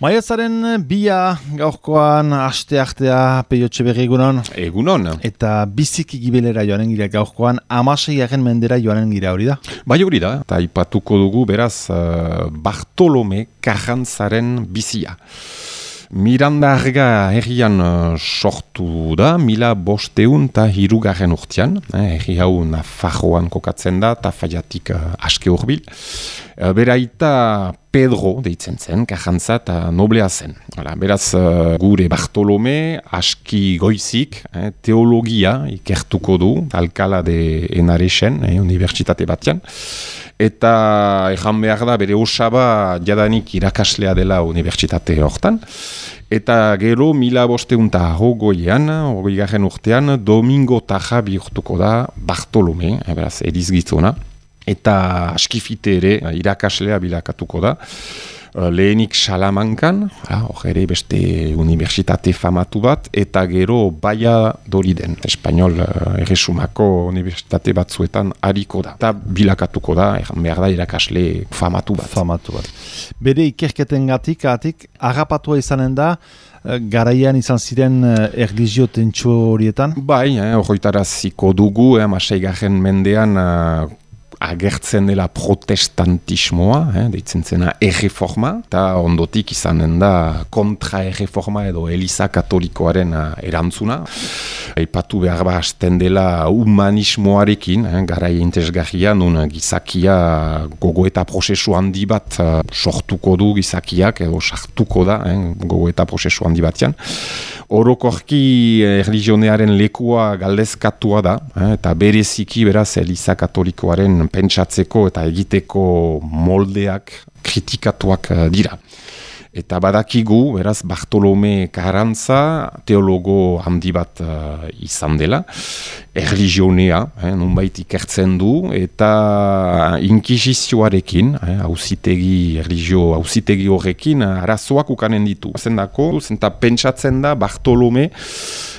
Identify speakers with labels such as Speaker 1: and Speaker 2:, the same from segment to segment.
Speaker 1: Maiatzaren bia gaurkoan aste artea peiotxe berri egunon.
Speaker 2: Egunon.
Speaker 1: Eta biziki gibelera joanen gira gaurkoan amasei agen mendera joanen gira hori da.
Speaker 2: Bai hori da, eta ipatuko dugu beraz uh, Bartolome Kajantzaren bizia. Miranda arga herrian uh, sortu da, mila bosteun eta hirugarren urtean. Eh, herri hau nafajoan kokatzen da, eta faiatik uh, aske horbil. Uh, beraita Pedro deitzen zen, kajantza eta noblea zen. Hala, beraz, gure Bartolome, aski goizik, eh, teologia ikertuko du, alkala de enaresen, eh, unibertsitate batean. Eta ejan behar da, bere osaba jadanik irakaslea dela unibertsitate hortan. Eta gero, mila bosteunta hogoian, hogoi garen urtean, Domingo Taja bihurtuko da Bartolome, eh, beraz, erizgitzona eta askifite ere irakaslea bilakatuko da. Eh, lehenik Salamankan, hor ere beste universitate famatu bat, eta gero Baia Doriden, Espainol uh, erresumako universitate batzuetan hariko da. Eta bilakatuko da, eran behar da irakasle famatu bat.
Speaker 1: Famatu bat. Bere ikerketen gatik, atik, agapatua izanen da, garaian izan ziren erlijio tentsu horietan?
Speaker 2: Bai, eh, ziko dugu, eh, masai mendean agertzen dela protestantismoa, eh, deitzen zena erreforma, eta ondotik izanen da kontra erreforma edo Eliza Katolikoaren uh, erantzuna. Aipatu behar ba hasten dela humanismoarekin, eh, gara intezgarria, nun gizakia gogo eta prozesu handi bat uh, sortuko du gizakiak, edo sartuko da eh, gogo eta prozesu handi batean. Orokorki erligionearen lekua galdezkatua da, eh, eta bereziki beraz Eliza Katolikoaren pentsatzeko eta egiteko moldeak kritikatuak eh, dira. Eta badakigu, beraz, Bartolome Karantza, teologo handi bat uh, izan dela, erligionea, eh, nunbait ikertzen du, eta inkisizioarekin, eh, hausitegi, erligio, hausitegi horrekin, arazoak ukanen ditu. Zendako, zenta pentsatzen da Bartolome,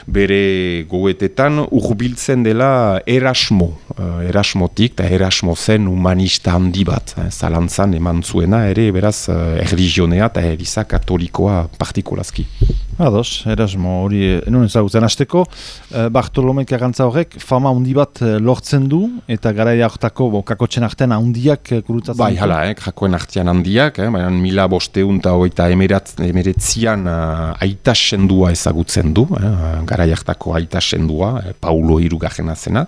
Speaker 2: bere goetetan urbiltzen dela erasmo, uh, erasmotik, eta erasmo zen humanista handi bat, eh, zalantzan eman zuena, ere beraz uh, erligionea eta eriza katolikoa partikulazki.
Speaker 1: Ados, erasmo hori, enun ezagutzen azteko, uh, Bartolome Karantza horrek fama handi bat lortzen du, eta gara jaurtako kakotxen artean handiak kurutatzen
Speaker 2: Bai, hala, eh, kakoen artean handiak, eh, baina mila bosteun eta oita emeretzian uh, aita sendua ezagutzen du, eh, gara jartako aita sendua, eh, Paulo irugajena zena.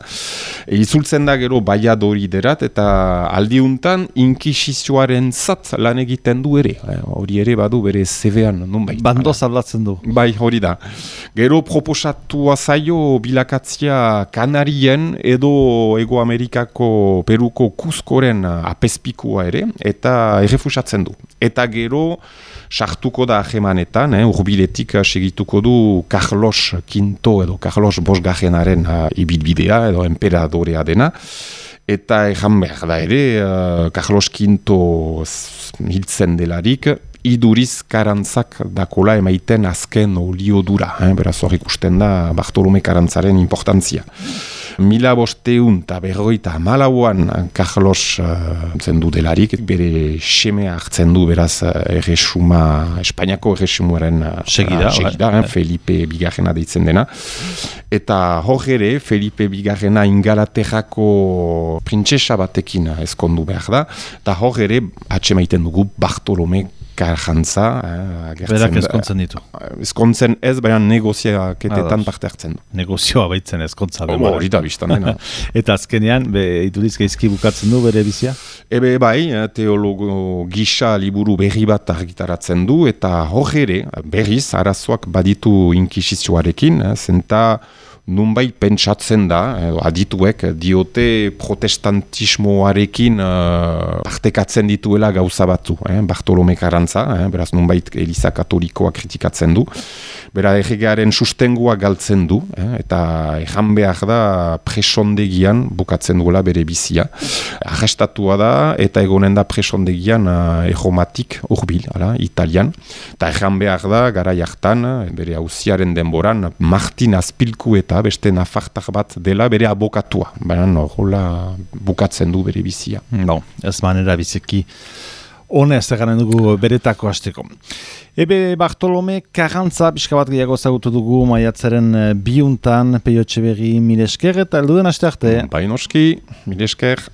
Speaker 2: E, izultzen da gero baiadori derat eta aldiuntan inkisizioaren zat lan egiten du ere. Eh, hori ere badu bere zebean, nun baita.
Speaker 1: Bando zablatzen du.
Speaker 2: Bai, hori da. Gero proposatua zaio bilakatzia Kanarien edo Ego Amerikako Peruko Kuzkoren apespikua ere, eta errefusatzen du. Eta gero sartuko da ahemanetan, eh, urbiletik segituko du Carlos V edo Carlos Bosgajenaren uh, ibilbidea edo emperadorea dena. Eta ejan behar da ere, uh, Carlos V hiltzen delarik, iduriz karantzak dakola emaiten azken oliodura. Eh? Beraz hor ikusten da Bartolome karantzaren importantzia mila bosteun eta berroita malauan Carlos uh, zendu delarik, bere semea hartzen du beraz uh, erresuma, Espainiako erresumuaren uh, segida, segida uh, Felipe Bigarrena deitzen dena. Eta hor ere, Felipe Bigarrena ingalaterrako printzesa batekin ezkondu behar da, eta hor ere, atxe maiten dugu Bartolome karjantza.
Speaker 1: Eh, Berak ezkontzen ditu.
Speaker 2: Ezkontzen ez, baina negoziaketetan parte hartzen.
Speaker 1: Negozioa baitzen ezkontza.
Speaker 2: Hori da biztan,
Speaker 1: Eta azkenean, be, iduriz gaizki bukatzen du bere bizia?
Speaker 2: Ebe bai, eh, teologo gisa liburu berri bat argitaratzen du, eta hor ere, berriz, arazoak baditu inkisizioarekin, eh, zenta nunbait pentsatzen da, adituek diote protestantismoarekin uh, partekatzen dituela gauza batzu, eh? Bartolome Karantza, eh? beraz nunbait Eliza Katolikoa kritikatzen du, bera erregearen sustengua galtzen du, eh? eta ejan behar da presondegian bukatzen duela bere bizia. Arrestatua da, eta egonen da presondegian uh, erromatik urbil, ala, italian, eta ejan behar da, gara jartan, bere hauziaren denboran, Martin Azpilku eta beste nafartak bat dela bere abokatua. Baina no, bukatzen du bere bizia.
Speaker 1: No, ez manera biziki honez eganen dugu beretako hasteko. Ebe Bartolome karantza pixka bat gehiago zagutu dugu maiatzaren eh, biuntan peiotxe berri milesker eta elduden haste arte.
Speaker 2: Bainoski, milesker.